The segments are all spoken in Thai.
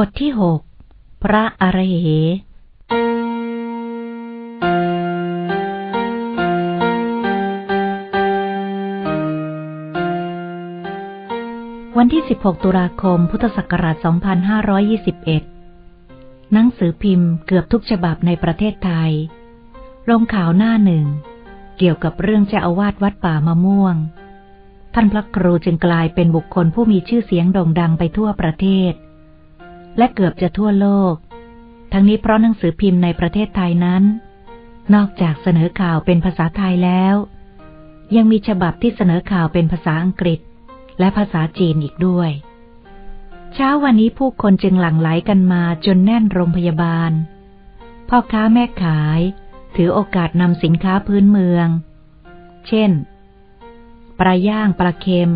บทที่หกพระอรเหวันที่ 16 ตุลาคม พุทธศักราช 2521 หนังสือพิมพ์เกือบทุกฉบับในประเทศไทย ลงข่าวหน้าหนึ่ง เกี่ยวกับเรื่องเจ้าอาวาสวัดป่ามะม่วง ท่านพระครูจึงกลายเป็นบุคคลผู้มีชื่อเสียงโด่งดังไปทั่วประเทศ และเกือบจะทั่วโลก ทั้งนี้เพราะหนังสือพิมพ์ในประเทศไทยนั้น นอกจากเสนอข่าวเป็นภาษาไทยแล้ว ยังมีฉบับที่เสนอข่าวเป็นภาษาอังกฤษ และภาษาจีนอีกด้วย เช้าวันนี้ผู้คนจึงหลั่งไหลกันมาจนแน่นโรงพยาบาล พ่อค้าแม่ขาย ถือโอกาสนำสินค้าพื้นเมือง เช่นปลาย่างปลาเค็ม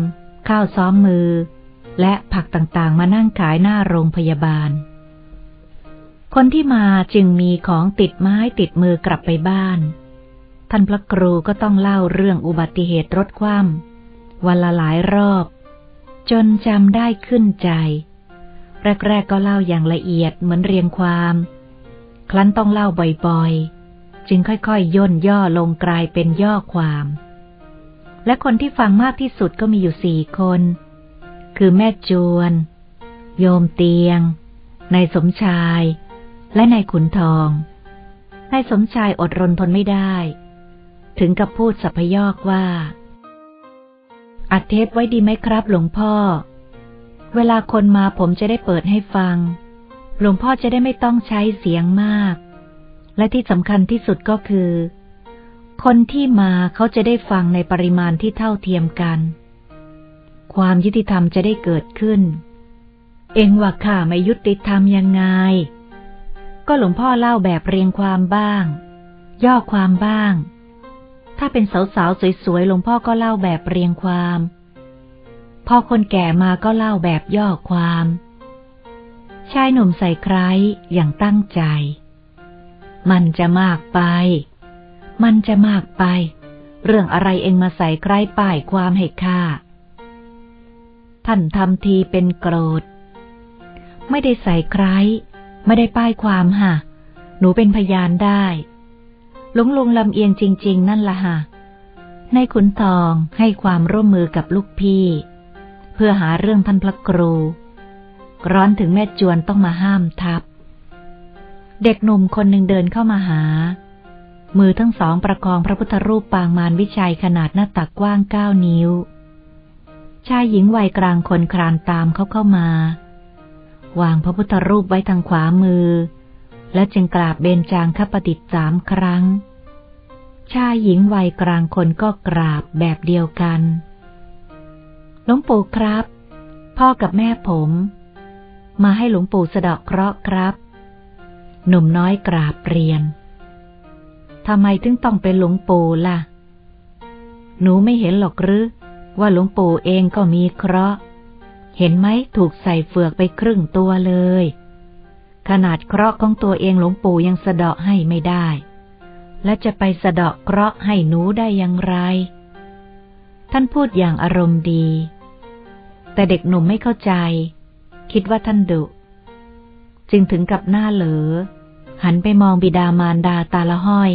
ข้าวซ้อมมือ และผักต่างๆ มานั่งขายหน้าโรงพยาบาล คนที่มาจึงมีของติดไม้ติดมือกลับไปบ้าน ท่านพระครูก็ต้องเล่าเรื่องอุบัติเหตุรถคว่ำวันละหลายรอบ จนจำได้ขึ้นใจ แรก ๆ ก็เล่าอย่างละเอียดเหมือนเรียงความ ครั้นต้องเล่าบ่อยๆ จึงค่อยๆย่นย่อลงกลายเป็นย่อความ และคนที่ฟังมากที่สุดก็มีอยู่สี่คน คือแม่จวน โยมเตียง นายสมชาย และนายขุนทอง นายสมชายอดรนทนไม่ได้ ถึงกับพูดสัพยอกว่า อัดเทปไว้ดีไหมครับหลวงพ่อ เวลาคนมาผมจะได้เปิดให้ฟัง หลวงพ่อจะได้ไม่ต้องใช้เสียงมาก และที่สำคัญที่สุดก็คือ คนที่มาเขาจะได้ฟังในปริมาณที่เท่าเทียมกัน ความยุติธรรมจะได้เกิดขึ้น เองว่าข้าไม่ยุติธรรมยังไง ก็หลวงพ่อเล่าแบบเรียงความบ้าง ย่อความบ้าง ถ้าเป็นสาวๆสวยๆหลวงพ่อก็เล่าแบบเรียงความ พอคนแก่มาก็เล่าแบบย่อความชายหนุ่มใส่ใครอย่างตั้งใจ มันจะมากไป มันจะมากไป เรื่องอะไรเองมาใส่ใครป้ายความให้ข้า ท่านทำทีเป็นโกรธ ไม่ได้ใส่ใคร ไม่ได้ป้ายความฮะ หนูเป็นพยานได้ หลงลงลำเอียงจริง ๆ นั่นละฮะ ในขุนทองให้ความร่วมมือกับลูกพี่ เพื่อหาเรื่องท่านพระครู ร้อนถึงแม่จวนต้องมาห้ามทับ เด็กหนุ่มคนหนึ่งเดินเข้ามาหา มือทั้งสองประคองพระพุทธรูปปางมารวิชัยขนาดหน้าตักกว้างเก้านิ้ว ชายหญิงวัยกลางคนครานตามเขาเข้ามา วางพระพุทธรูปไว้ทางขวามือ และจึงกราบเบญจางคปฏิสามครั้ง ชายหญิงวัยกลางคนก็กราบแบบเดียวกันหลวงปู่ครับ พ่อกับแม่ผม มาให้หลวงปู่สะดอกเคราะห์ครับ หนุ่มน้อยกราบเรียนทำไมถึงต้องเป็นหลวงปู่ล่ะ หนูไม่เห็นหรอกหรือ ว่าหลวงปู่เองก็มีเคราะห์ เห็นไหมถูกใส่เฟือกไปครึ่งตัวเลย ขนาดเคราะห์ของตัวเองหลวงปู่ยังสะเดาะให้ไม่ได้ และจะไปสะเดาะเคราะห์ให้หนูได้อย่างไร ท่านพูดอย่างอารมณ์ดี แต่เด็กหนุ่มไม่เข้าใจ คิดว่าท่านดุ จึงถึงกับหน้าเหลอ หันไปมองบิดามารดาตาละห้อย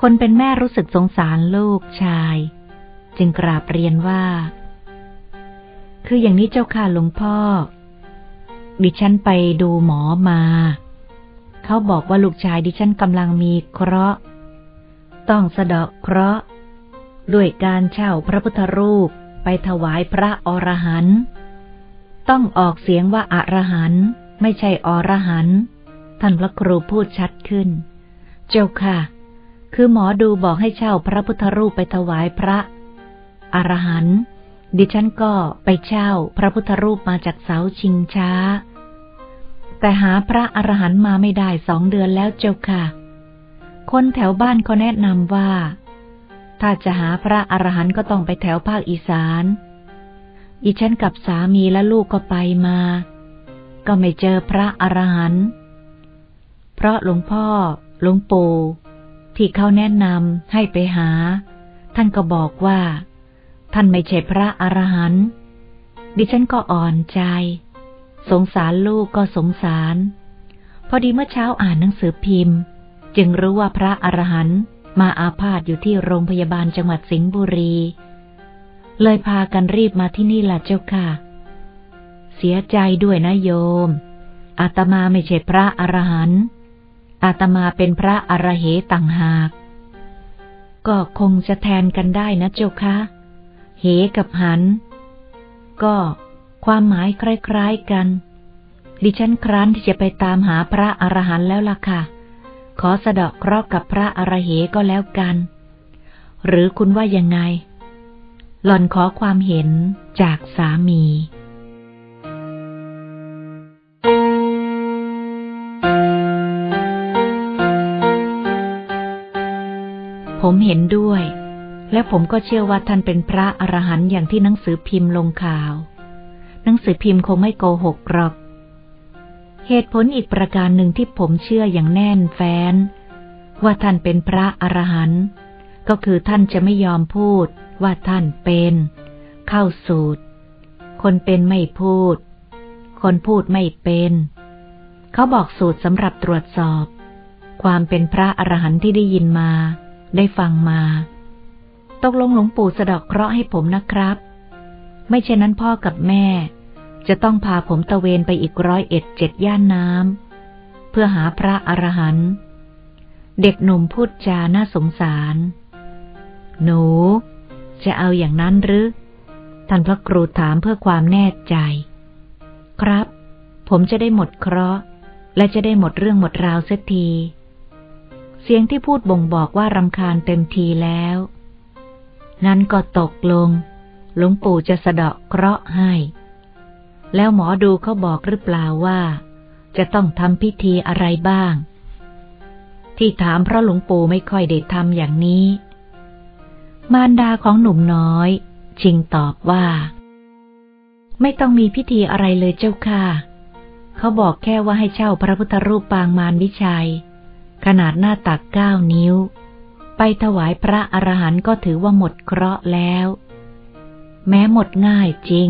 คนเป็นแม่รู้สึกสงสารลูกชาย จึงกราบเรียนว่า คืออย่างนี้เจ้าค่ะหลวงพ่อ ดิฉันไปดูหมอมา เขาบอกว่าลูกชายดิฉันกำลังมีเคราะห์ ต้องสะเดาะเคราะห์ด้วยการเช่าพระพุทธรูปไปถวายพระอรหันต์ต้องออกเสียงว่าอรหันต์ไม่ใช่อรหันต์ท่านพระครูพูดชัดขึ้น เจ้าค่ะ คือหมอดูบอกให้เช่าพระพุทธรูปไปถวายพระ อรหันต์ดิฉันก็ไปเช่าพระพุทธรูปมาจากเสาชิงช้า แต่หาพระอรหันต์มาไม่ได้สองเดือนแล้วเจ้าค่ะ คนแถวบ้านเขาแนะนำว่า ถ้าจะหาพระอรหันต์ก็ต้องไปแถวภาคอีสานอีฉันกับสามีและลูกก็ไปมา ก็ไม่เจอพระอรหันต์เพราะหลวงพ่อหลวงปู่ที่เขาแนะนำให้ไปหา ท่านก็บอกว่า ท่านไม่ใช่พระอรหันต์ดิฉันก็อ่อนใจ สงสารลูกก็สงสาร พอดีเมื่อเช้าอ่านหนังสือพิมพ์ จึงรู้ว่าพระอรหันต์มาอาพาธอยู่ที่โรงพยาบาลจังหวัดสิงห์บุรี เลยพากันรีบมาที่นี่ล่ะเจ้าค่ะ เสียใจด้วยนะโยม อาตมาไม่ใช่พระอรหันต์อาตมาเป็นพระอระเหต่างหาก ก็คงจะแทนกันได้นะเจ้าค่ะ เหกับหัน ก็ความหมายคล้ายๆกัน ดิฉันครั้นที่จะไปตามหาพระอรหันต์แล้วล่ะค่ะ ขอสะเดาะเคราะห์กับพระอระเหก็แล้วกัน หรือคุณว่ายังไง หล่อนขอความเห็นจากสามีผมเห็นด้วย และผมก็เชื่อว่าท่านเป็นพระอรหันต์อย่างที่หนังสือพิมพ์ลงข่าว หนังสือพิมพ์คงไม่โกหกหรอก เหตุผลอีกประการหนึ่งที่ผมเชื่ออย่างแน่นแฟ้น ว่าท่านเป็นพระอรหันต์ก็คือท่านจะไม่ยอมพูดว่าท่านเป็น เข้าสูตร คนเป็นไม่พูด คนพูดไม่เป็น เขาบอกสูตรสำหรับตรวจสอบ ความเป็นพระอรหันต์ที่ได้ยินมา ได้ฟังมา ตกลงหลวงปู่สะดอกเคราะห์ให้ผมนะครับ ไม่เช่นนั้นพ่อกับแม่ จะต้องพาผมตะเวนไปอีกร้อยเอ็ดเจ็ดย่านน้ำเพื่อหาพระอรหันต์เด็กหนุ่มพูดจาน่าสงสาร หนู จะเอาอย่างนั้นหรือ ท่านพระครูถามเพื่อความแน่ใจ ครับ ผมจะได้หมดเคราะห์และจะได้หมดเรื่องหมดราวเสียที เสียงที่พูดบ่งบอกว่ารำคาญเต็มทีแล้ว นั้นก็ตกลง หลวงปู่จะสะเดาะเคราะห์ให้ แล้วหมอดูเขาบอกหรือเปล่าว่า จะต้องทำพิธีอะไรบ้าง ที่ถามเพราะหลวงปู่ไม่ค่อยได้ทำอย่างนี้ มารดาของหนุ่มน้อย ชิงตอบว่า ไม่ต้องมีพิธีอะไรเลยเจ้าค่ะเขาบอกแค่ว่าให้เช่าพระพุทธรูปปางมารวิชัย ขนาดหน้าตักเก้านิ้ว ไปถวายพระอรหันต์ก็ถือว่าหมดเคราะห์แล้ว แม้หมดง่ายจริง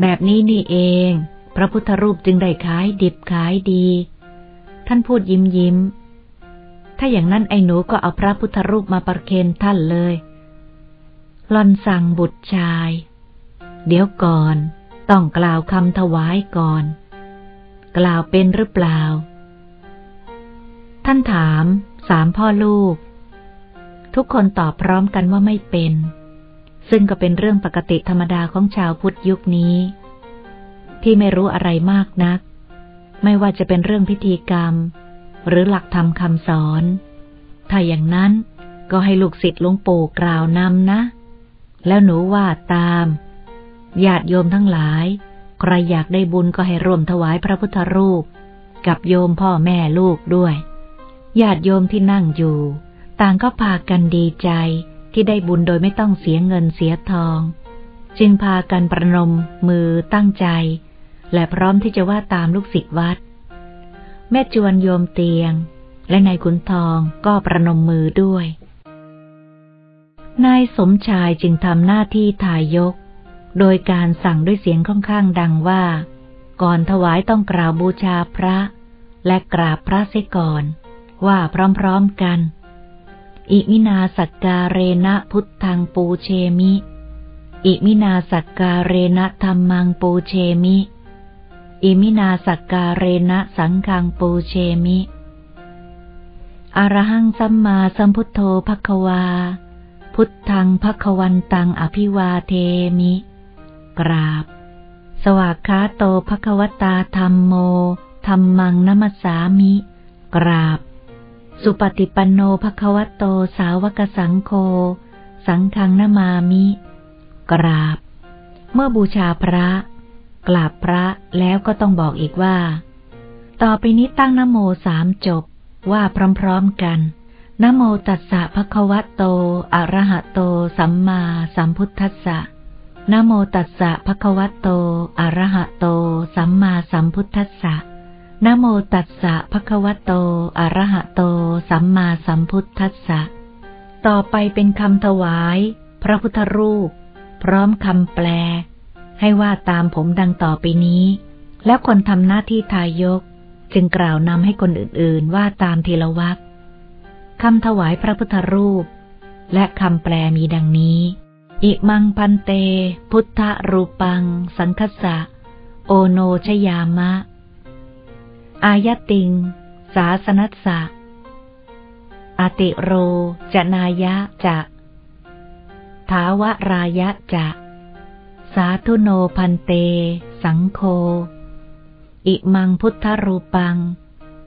แบบนี้นี่เอง พระพุทธรูปจึงได้ขายดิบขายดี ท่านพูดยิ้มยิ้ม ถ้าอย่างนั้นไอ้หนูก็เอาพระพุทธรูปมาประเคนท่านเลยลอนสั่งบุตรชาย เดี๋ยวก่อน ต้องกล่าวคำถวายก่อน กล่าวเป็นหรือเปล่า ท่านถามสามพ่อลูก ทุกคนตอบพร้อมกันว่าไม่เป็น ซึ่งก็เป็นเรื่องปกติธรรมดาของชาวพุทธยุคนี้ ที่ไม่รู้อะไรมากนัก ไม่ว่าจะเป็นเรื่องพิธีกรรม หรือหลักธรรมคำสอน ถ้าอย่างนั้นก็ให้ลูกศิษย์หลวงปู่กล่าวนำนะ แล้วหนูว่าตามญาติโยมทั้งหลาย ใครอยากได้บุญก็ให้ร่วมถวายพระพุทธรูป กับโยมพ่อแม่ลูกด้วยญาติโยมที่นั่งอยู่ ต่างก็พากันดีใจที่ได้บุญโดยไม่ต้องเสียเงินเสียทอง จึงพากันประนมมือตั้งใจ และพร้อมที่จะว่าตามลูกศิษย์วัด แม่จวนโยมเตียง และนายขุนทองก็ประนมมือด้วย นายสมชายจึงทำหน้าที่ถ่ายยก โดยการสั่งด้วยเสียงค่อนข้างดังว่า ก่อนถวายต้องกราบบูชาพระ และกราบพระเสียก่อน ว่าพร้อมๆกัน อิมินาสักการเรณะพุทธังปูเชมิ อิมินาสักการเรณะธรรมังปูเชมิ อิมินาสักการเรณะสังฆังปูเชมิอรหังสัมมาสัมพุทโธภควา พุทธังภควันตังอภิวาเทมิ กราบ สวากขาโตภควตาธรรมโมธรรมังนัมสสามิ กราบ สุปฏิปันโนภควโตสาวกสังโฆสังฆังนามามิ กราบ เมื่อบูชาพระ กราบพระแล้วก็ต้องบอกอีกว่า ต่อไปนี้ตั้งนโมสามจบว่าพร้อมๆกันนโมตัสสะภะคะวะโต อะระหะโต สัมมาสัมพุทธัสสะนโมตัสสะภะคะวะโต อะระหะโต สัมมาสัมพุทธัสสะ นโมตัสสะภะคะวะโต อะระหะโต สัมมาสัมพุทธัสสะ ต่อไปเป็นคำถวาย พระพุทธรูป พร้อมคำแปล ให้ว่าตามผมดังต่อไปนี้ แล้วคนทำหน้าที่ทายก จึงกล่าวนำให้คนอื่นๆ ว่าตามทีละวักคำถวายพระพุทธรูป และคำแปลมีดังนี้ อิมังพันเต พุทธรูปัง สังคสะ โอโนชยามะ อายติง สาสนัสสะอติโร จนายะจะถาวรายะจะ สาธุโนพันเต สังโฆอิมังพุทธรูปัง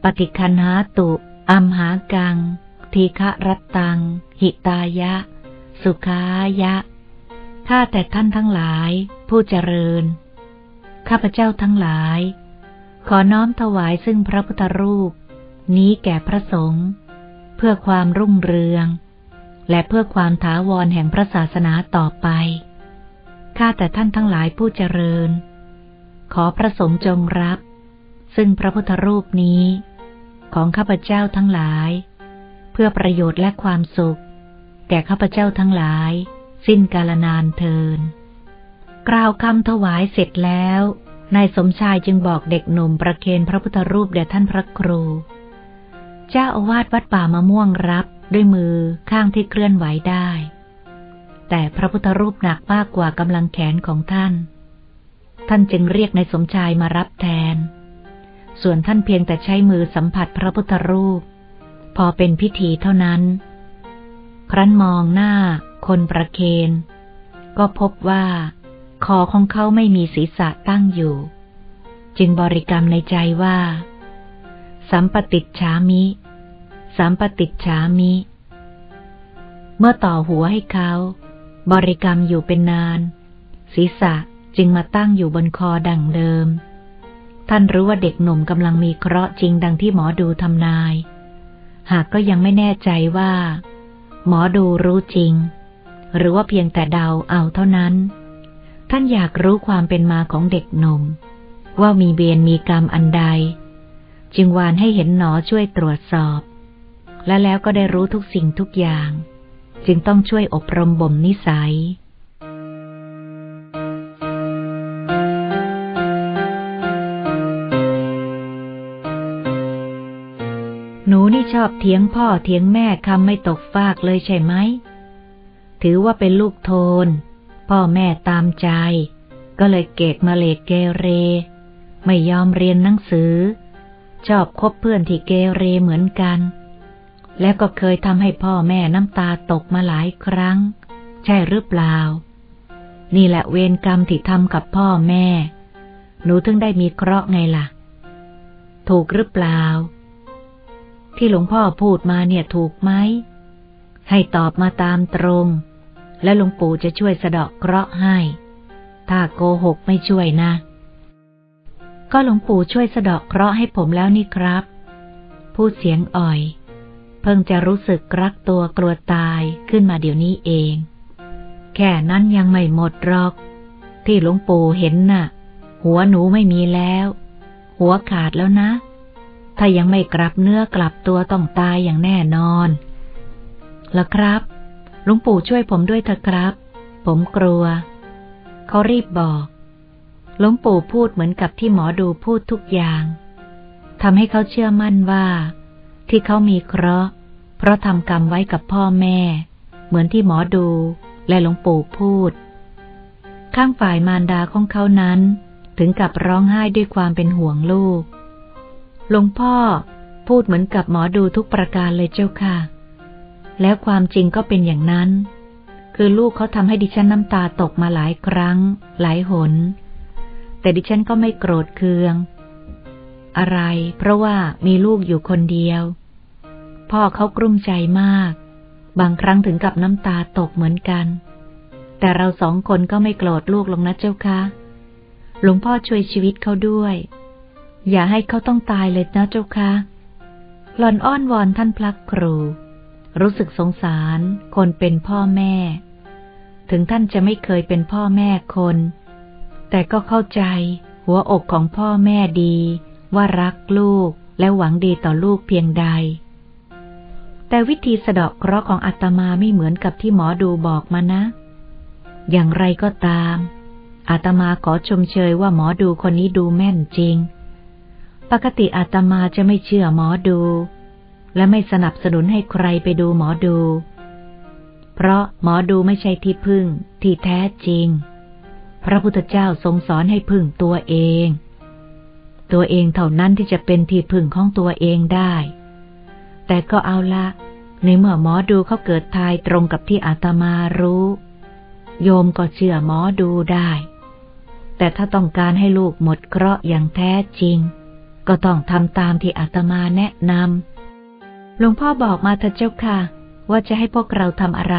ปฏิคันหาตุ อัมหากัง ทีฆรัตตัง หิตายะ สุขายะ ข้าแต่ท่านทั้งหลาย ผู้เจริญ ข้าพเจ้าทั้งหลาย ขอน้อมถวายซึ่งพระพุทธรูป นี้แก่พระสงฆ์เพื่อความรุ่งเรือง และเพื่อความถาวรแห่งพระศาสนาต่อไป ข้าแต่ท่านทั้งหลายผู้เจริญ ขอพระสงฆ์จงรับ ซึ่งพระพุทธรูปนี้ ของข้าพเจ้าทั้งหลาย เพื่อประโยชน์และความสุข แก่ข้าพเจ้าทั้งหลาย สิ้นกาลนานเทินกล่าวคำถวายเสร็จแล้ว นายสมชายจึงบอกเด็กหนุ่มประเคนพระพุทธรูปแด่ท่านพระครู เจ้าอาวาสวัดป่ามะม่วงรับด้วยมือข้างที่เคลื่อนไหวได้ แต่พระพุทธรูปหนักมากกว่ากำลังแขนของท่าน ท่านจึงเรียกนายสมชายมารับแทน ส่วนท่านเพียงแต่ใช้มือสัมผัสพระพุทธรูป พอเป็นพิธีเท่านั้น ครั้นมองหน้า คนประเคน ก็พบว่า คอของเขาไม่มีศีรษะตั้งอยู่ จึงบริกรรมในใจว่า สัมปติชามิ สัมปติชามิ เมื่อต่อหัวให้เขา บริกรรมอยู่เป็นนาน ศีรษะจึงมาตั้งอยู่บนคอดั่งเดิม ท่านรู้ว่าเด็กหนุ่มกำลังมีเคราะห์จริงดังที่หมอดูทำนาย หากก็ยังไม่แน่ใจว่า หมอดูรู้จริง หรือว่าเพียงแต่เดาเอาเท่านั้น ท่านอยากรู้ความเป็นมาของเด็กหนุ่มว่ามีเบียนมีกรรมอันใด จึงวานให้เห็นหนอช่วยตรวจสอบ และแล้วก็ได้รู้ทุกสิ่งทุกอย่าง จึงต้องช่วยอบรมบ่มนิสัยหนูนี่ชอบเถียงพ่อเถียงแม่คำไม่ตกฟากเลยใช่ไหม ถือว่าเป็นลูกโทน พ่อแม่ตามใจ ก็เลยเกกมาเลกเกเร ไม่ยอมเรียนหนังสือ ชอบคบเพื่อนที่เกเรเหมือนกัน และก็เคยทำให้พ่อแม่น้ำตาตกมาหลายครั้ง ใช่หรือเปล่า นี่แหละเวรกรรมที่ทำกับพ่อแม่ หนูถึงได้มีเคราะห์ไงล่ะ ถูกหรือเปล่า ที่หลวงพ่อพูดมาเนี่ยถูกไหมให้ตอบมาตามตรง และหลวงปู่จะช่วยสะเดอกเคราะห์ให้ ถ้าโกหกไม่ช่วยนะ ก็หลวงปู่ช่วยสะเดอกเคราะห์ให้ผมแล้วนี่ครับ พูดเสียงอ่อย เพิ่งจะรู้สึกรักตัวกลัวตายขึ้นมาเดี๋ยวนี้เอง แค่นั้นยังไม่หมดหรอก ที่หลวงปู่เห็นน่ะ หัวหนูไม่มีแล้ว หัวขาดแล้วนะ ถ้ายังไม่กลับเนื้อกลับตัวต้องตายอย่างแน่นอนแล้วครับ หลวงปู่ช่วยผมด้วยเถอะครับ ผมกลัว เขารีบบอกหลวงปู่พูดเหมือนกับที่หมอดูพูดทุกอย่างทำให้เขาเชื่อมั่นว่า ที่เขามีเคราะห์ เพราะทำกรรมไว้กับพ่อแม่ เหมือนที่หมอดูและหลวงปู่พูด ข้างฝ่ายมารดาของเขานั้น ถึงกับร้องไห้ด้วยความเป็นห่วงลูกหลวงพ่อพูดเหมือนกับหมอดูทุกประการเลยเจ้าค่ะ แล้วความจริงก็เป็นอย่างนั้น คือลูกเขาทำให้ดิฉันน้ำตาตกมาหลายครั้ง หลายหน แต่ดิฉันก็ไม่โกรธเคือง อะไร เพราะว่ามีลูกอยู่คนเดียว พ่อเขากลุ้มใจมาก บางครั้งถึงกับน้ำตาตกเหมือนกัน แต่เราสองคนก็ไม่โกรธลูกลงนะเจ้าค่ะหลวงพ่อช่วยชีวิตเขาด้วย อย่าให้เขาต้องตายเลยนะเจ้าค่ะหล่อนอ้อนวอนท่านพลักครู รู้สึกสงสารคนเป็นพ่อแม่ ถึงท่านจะไม่เคยเป็นพ่อแม่คน แต่ก็เข้าใจหัวอกของพ่อแม่ดี ว่ารักลูกและหวังดีต่อลูกเพียงใด แต่วิธีสะดอกเคราะห์ของอาตมาไม่เหมือนกับที่หมอดูบอกมานะ อย่างไรก็ตาม อาตมาขอชมเชยว่าหมอดูคนนี้ดูแม่นจริง ปกติอาตมาจะไม่เชื่อหมอดู และไม่สนับสนุนให้ใครไปดูหมอดู เพราะหมอดูไม่ใช่ที่พึ่งที่แท้จริง พระพุทธเจ้าทรงสอนให้พึ่งตัวเอง ตัวเองเท่านั้นที่จะเป็นที่พึ่งของตัวเองได้ แต่ก็เอาละในเมื่อหมอดูเขาเกิดทายตรงกับที่อาตมารู้ โยมก็เชื่อหมอดูได้ แต่ถ้าต้องการให้ลูกหมดเคราะห์อย่างแท้จริง ก็ต้องทำตามที่อาตมาแนะนำ หลวงพ่อบอกมาเถอะเจ้าค่ะ ว่าจะให้พวกเราทำอะไร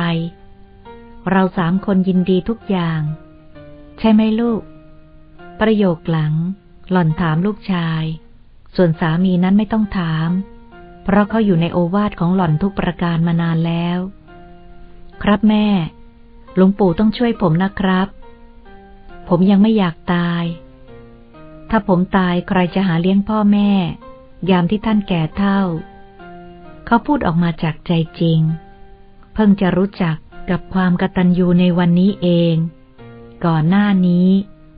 เราสามคนยินดีทุกอย่าง ใช่ไหมลูก ประโยคหลัง หล่อนถามลูกชาย ส่วนสามีนั้นไม่ต้องถาม เพราะเขาอยู่ในโอวาทของหล่อนทุกประการมานานแล้ว ครับแม่ หลวงปู่ต้องช่วยผมนะครับ ผมยังไม่อยากตาย ถ้าผมตายใครจะหาเลี้ยงพ่อแม่ ยามที่ท่านแก่เท่า เขาพูดออกมาจากใจจริง เพิ่งจะรู้จักกับความกตัญญูในวันนี้เอง ก่อนหน้านี้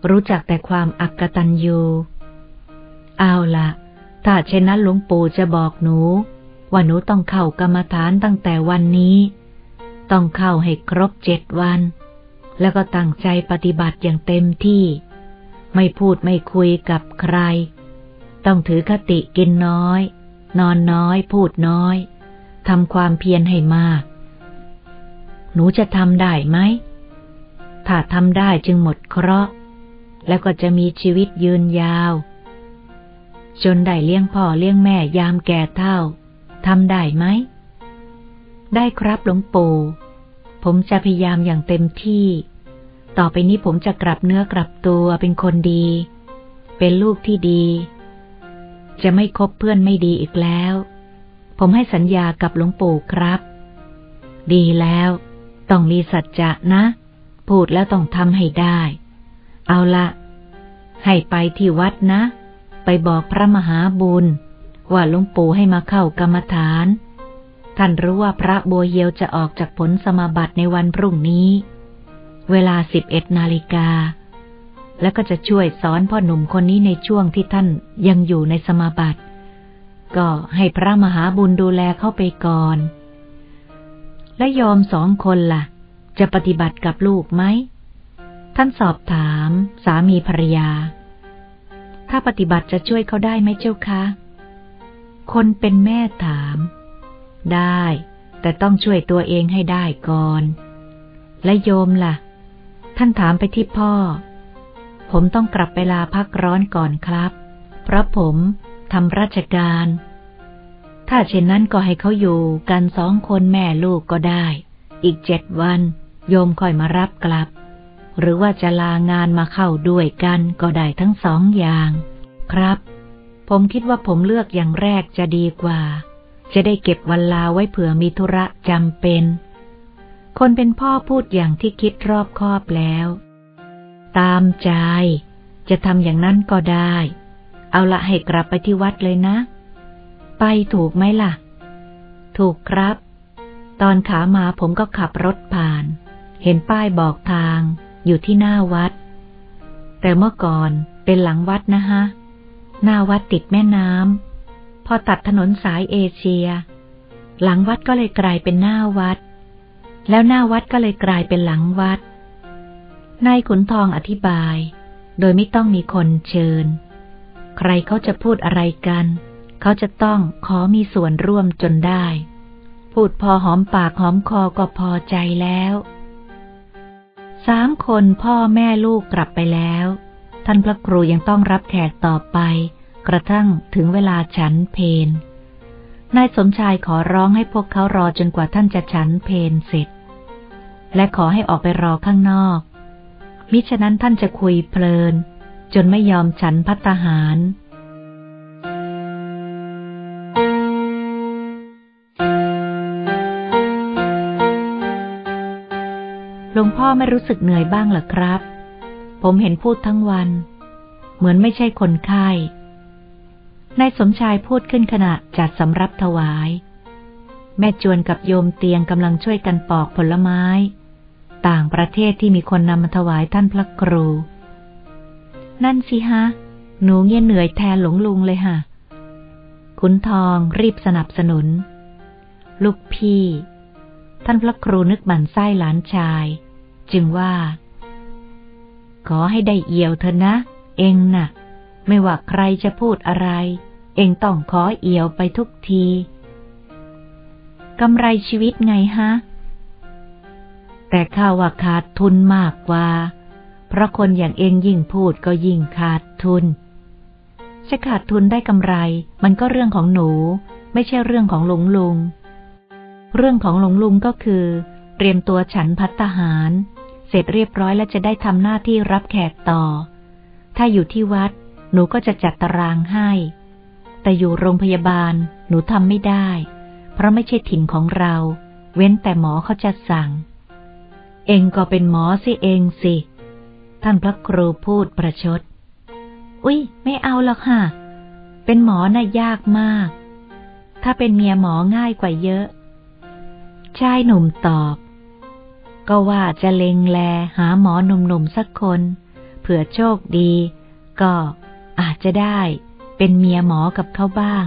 รู้จักแต่ความอักตัญญูเอาละถ้าเช่นนั้นหลวงปู่จะบอกหนู ว่าหนูต้องเข้ากรรมฐานตั้งแต่วันนี้ ต้องเข้าให้ครบเจ็ดวัน แล้วก็ตั้งใจปฏิบัติอย่างเต็มที่ ไม่พูดไม่คุยกับใคร ต้องถือคติกินน้อย นอนน้อย พูดน้อยทำความเพียรให้มาก หนูจะทำได้ไหม ถ้าทำได้จึงหมดเคราะห์ แล้วก็จะมีชีวิตยืนยาว จนได้เลี้ยงพ่อเลี้ยงแม่ยามแก่เท่าทำได้ไหม ได้ครับหลวงปู่ผมจะพยายามอย่างเต็มที่ ต่อไปนี้ผมจะกลับเนื้อกลับตัวเป็นคนดี เป็นลูกที่ดี จะไม่คบเพื่อนไม่ดีอีกแล้ว ผมให้สัญญากับหลวงปู่ครับ ดีแล้ว ต้องมีสัจจะนะ พูดแล้วต้องทำให้ได้ เอาละให้ไปที่วัดนะ ไปบอกพระมหาบุญ ว่าหลวงปู่ให้มาเข้ากรรมฐาน ท่านรู้ว่าพระบัวเยียวจะออกจากผลสมาบัติในวันพรุ่งนี้ เวลาสิบเอ็ดนาฬิกา แล้วก็จะช่วยสอนพ่อหนุ่มคนนี้ในช่วงที่ท่านยังอยู่ในสมาบัติ ก็ให้พระมหาบุญดูแลเข้าไปก่อน และยอมสองคนละ่ะ จะปฏิบัติกับลูกไหม ท่านสอบถามสามีภรรยา ถ้าปฏิบัติจะช่วยเขาได้ไหมเจ้าคะ คนเป็นแม่ถาม ได้ แต่ต้องช่วยตัวเองให้ได้ก่อน และโยมละ่ะ ท่านถามไปที่พ่อ ผมต้องกลับไปลาพักร้อนก่อนครับ เพราะผมทำราชการ ถ้าเช่นนั้นก็ให้เขาอยู่กันสองคนแม่ลูกก็ได้ อีกเจ็ดวัน โยมค่อยมารับกลับ หรือว่าจะลางานมาเข้าด้วยกันก็ได้ทั้งสองอย่าง ครับ ผมคิดว่าผมเลือกอย่างแรกจะดีกว่า จะได้เก็บวันลาไว้เผื่อมีธุระจำเป็น คนเป็นพ่อพูดอย่างที่คิดรอบคอบแล้ว ตามใจ จะทำอย่างนั้นก็ได้ เอาละให้กลับไปที่วัดเลยนะ ไปถูกไหมล่ะ ถูกครับ ตอนขามาผมก็ขับรถผ่าน เห็นป้ายบอกทาง อยู่ที่หน้าวัด แต่เมื่อก่อนเป็นหลังวัดนะฮะ หน้าวัดติดแม่น้ำ พอตัดถนนสายเอเชีย หลังวัดก็เลยกลายเป็นหน้าวัด แล้วหน้าวัดก็เลยกลายเป็นหลังวัด นายขุนทองอธิบาย โดยไม่ต้องมีคนเชิญ ใครเขาจะพูดอะไรกัน เขาจะต้องขอมีส่วนร่วมจนได้ พูดพอหอมปากหอมคอก็พอใจแล้ว สามคนพ่อแม่ลูกกลับไปแล้ว ท่านพระครูยังต้องรับแขกต่อไป กระทั่งถึงเวลาฉันเพนนายสมชายขอร้องให้พวกเขารอจนกว่าท่านจะฉันเพนเสร็จ และขอให้ออกไปรอข้างนอก มิฉะนั้นท่านจะคุยเพลิน จนไม่ยอมฉันพัตหารหลวงพ่อไม่รู้สึกเหนื่อยบ้างหรอครับ ผมเห็นพูดทั้งวัน เหมือนไม่ใช่คนไข้ นายสมชายพูดขึ้นขณะจัดสำรับถวาย แม่จวนกับโยมเตียงกำลังช่วยกันปอกผลไม้ ต่างประเทศที่มีคนนำมาถวายท่านพระครู นั่นสิฮะ หนูเงี้ยเหนื่อยแทนหลงลุงเลยฮะขุนทองรีบสนับสนุน ลูกพี่ ท่านพระครูนึกบั่นไส้หลานชาย จึงว่า ขอให้ได้เอี่ยวเถอะนะ เองนะ่ะ ไม่ว่าใครจะพูดอะไร เองต้องขอเอี่ยวไปทุกทีกำไรชีวิตไงฮะ แต่ข้าว่าขาดทุนมากกว่า เพราะคนอย่างเองยิ่งพูดก็ยิ่งขาดทุนจะขาดทุนได้กำไร มันก็เรื่องของหนู ไม่ใช่เรื่องของหลวงลุง เรื่องของหลวงลุงก็คือ เตรียมตัวฉันพัตหาร เสร็จเรียบร้อยแล้วจะได้ทำหน้าที่รับแขกต่อ ถ้าอยู่ที่วัด หนูก็จะจัดตารางให้ แต่อยู่โรงพยาบาล หนูทำไม่ได้ เพราะไม่ใช่ถิ่นของเรา เว้นแต่หมอเขาจะสั่ง เองก็เป็นหมอสิเองสิ ท่านพระครูพูดประชด อุ้ยไม่เอาหรอกค่ะ เป็นหมอน่ะยากมาก ถ้าเป็นเมียหมอง่ายกว่าเยอะ ชายหนุ่มตอบ ก็ว่าจะเลงแลหาหมอหนุ่มๆสักคน เผื่อโชคดี ก็อาจจะได้เป็นเมียหมอกับเขาบ้าง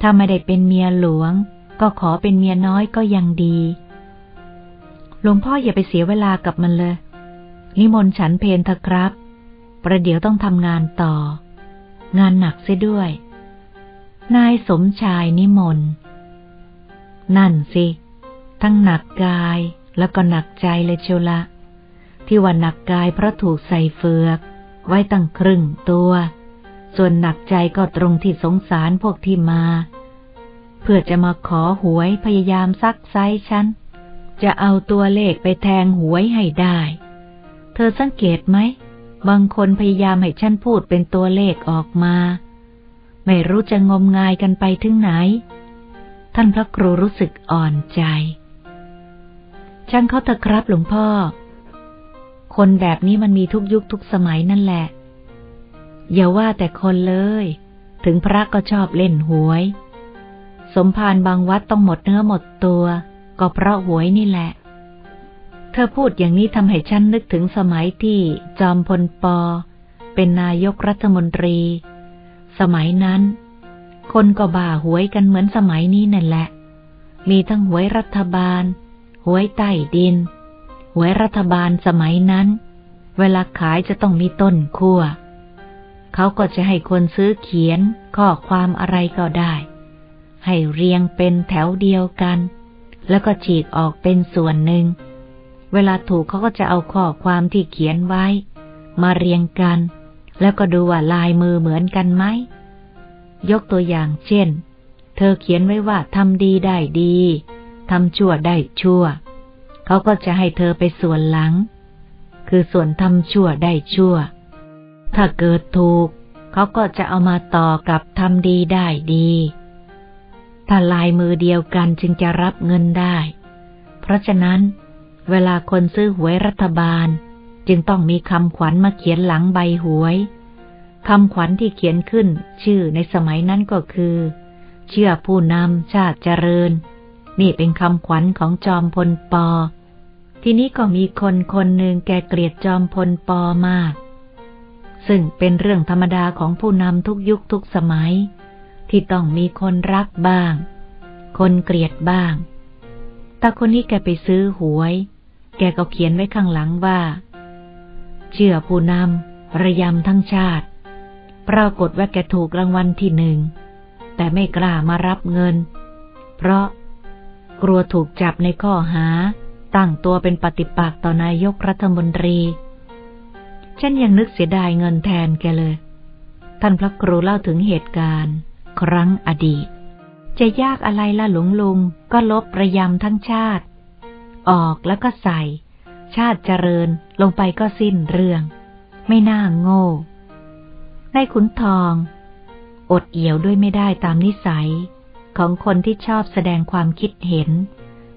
ถ้าไม่ได้เป็นเมียหลวง ก็ขอเป็นเมียน้อยก็ยังดี หลวงพ่ออย่าไปเสียเวลากับมันเลย นิมนต์ฉันเพนเถอะครับ ประเดี๋ยวต้องทำงานต่อ งานหนักเสียด้วย นายสมชายนิมนต์ นั่นสิ ทั้งหนักกายแล้วก็หนักใจเลยเชียวละ ที่ว่าหนักกายเพราะถูกใส่เฟือก ไว้ตั้งครึ่งตัว ส่วนหนักใจก็ตรงที่สงสารพวกที่มา เพื่อจะมาขอหวยพยายามซักไซฉัน จะเอาตัวเลขไปแทงหวยให้ได้ เธอสังเกตไหม บางคนพยายามให้ฉันพูดเป็นตัวเลขออกมา ไม่รู้จะงมงายกันไปถึงไหน ท่านพระครูรู้สึกอ่อนใจ ช่างเขาเถอะครับหลวงพ่อ คนแบบนี้มันมีทุกยุคทุกสมัยนั่นแหละ อย่าว่าแต่คนเลย ถึงพระก็ชอบเล่นหวย สมภารบางวัดต้องหมดเนื้อหมดตัว ก็เพราะหวยนี่แหละ เธอพูดอย่างนี้ทำให้ฉันนึกถึงสมัยที่จอมพลปอ เป็นนายกรัฐมนตรี สมัยนั้น คนก็บ่าหวยกันเหมือนสมัยนี้นั่นแหละ มีทั้งหวยรัฐบาล หวยใต้ดิน หวยรัฐบาลสมัยนั้น เวลาขายจะต้องมีต้นขั้วเขาก็จะให้คนซื้อเขียนข้อความอะไรก็ได้ ให้เรียงเป็นแถวเดียวกัน แล้วก็ฉีกออกเป็นส่วนหนึ่ง เวลาถูกเขาก็จะเอาข้อความที่เขียนไว้ มาเรียงกัน แล้วก็ดูว่าลายมือเหมือนกันไหม ยกตัวอย่างเช่น เธอเขียนไว้ว่าทำดีได้ดีทำชั่วได้ชั่ว เขาก็จะให้เธอไปส่วนหลัง คือส่วนทำชั่วได้ชั่ว ถ้าเกิดถูก เขาก็จะเอามาต่อกับทำดีได้ดี ถ้าลายมือเดียวกันจึงจะรับเงินได้ เพราะฉะนั้น เวลาคนซื้อหวยรัฐบาล จึงต้องมีคำขวัญมาเขียนหลังใบหวยคำขวัญที่เขียนขึ้น ชื่อในสมัยนั้นก็คือ เชื่อผู้นำชาติเจริญ นี่เป็นคำขวัญของจอมพลปอ ทีนี้ก็มีคนคนหนึ่งแกเกลียดจอมพลปอมาก ซึ่งเป็นเรื่องธรรมดาของผู้นำทุกยุคทุกสมัย ที่ต้องมีคนรักบ้าง คนเกลียดบ้าง แต่คนนี้แกไปซื้อหวย แกก็เขียนไว้ข้างหลังว่า เชื่อผู้นำระยำทั้งชาติ ปรากฏว่าแกถูกรางวัลที่หนึ่ง แต่ไม่กล้ามารับเงิน เพราะกลัวถูกจับในข้อหา ตั้งตัวเป็นปฏิปักษ์ต่อนายกรัฐมนตรี ฉันยังนึกเสียดายเงินแทนแกเลย ท่านพระครูเล่าถึงเหตุการณ์ ครั้งอดีต จะยากอะไรล่ะหลวงลุงก็ลบระยำทั้งชาติ ออกแล้วก็ใส่ ชาติเจริญลงไปก็สิ้นเรื่อง ไม่น่าโง่ในขุนทอง อดเอี่ยวด้วยไม่ได้ตามนิสัย ของคนที่ชอบแสดงความคิดเห็น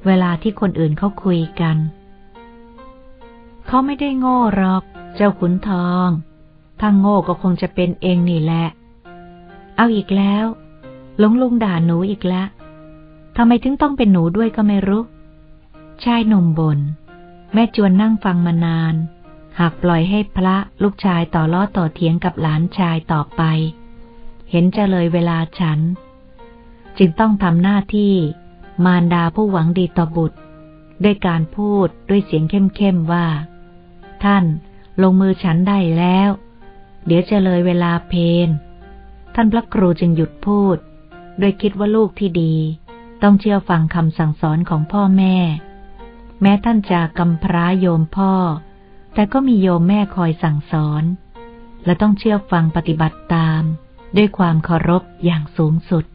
เวลาที่คนอื่นเขาคุยกัน เขาไม่ได้โง่หรอก เจ้าขุนทอง ถ้าโง่ก็คงจะเป็นเองนี่แหละ เอาอีกแล้วลงลุงด่าหนูอีกแล้วทำไมถึงต้องเป็นหนูด้วยก็ไม่รู้ ชายหนุ่มบนแม่จวนนั่งฟังมานาน หากปล่อยให้พระลูกชายต่อล้อต่อเถียงกับหลานชายต่อไป เห็นจะเลยเวลาฉัน จึงต้องทำหน้าที่ มารดาผู้หวังดีต่อบุตร ด้วยการพูดด้วยเสียงเข้มๆว่า ท่านลงมือฉันได้แล้ว เดี๋ยวจะเลยเวลาเพน ท่านพระครูจึงหยุดพูด โดยคิดว่าลูกที่ดี ต้องเชื่อฟังคำสั่งสอนของพ่อแม่ แม้ท่านจะกำพร้าโยมพ่อ แต่ก็มีโยมแม่คอยสั่งสอน และต้องเชื่อฟังปฏิบัติตาม ด้วยความเคารพอย่างสูงสุด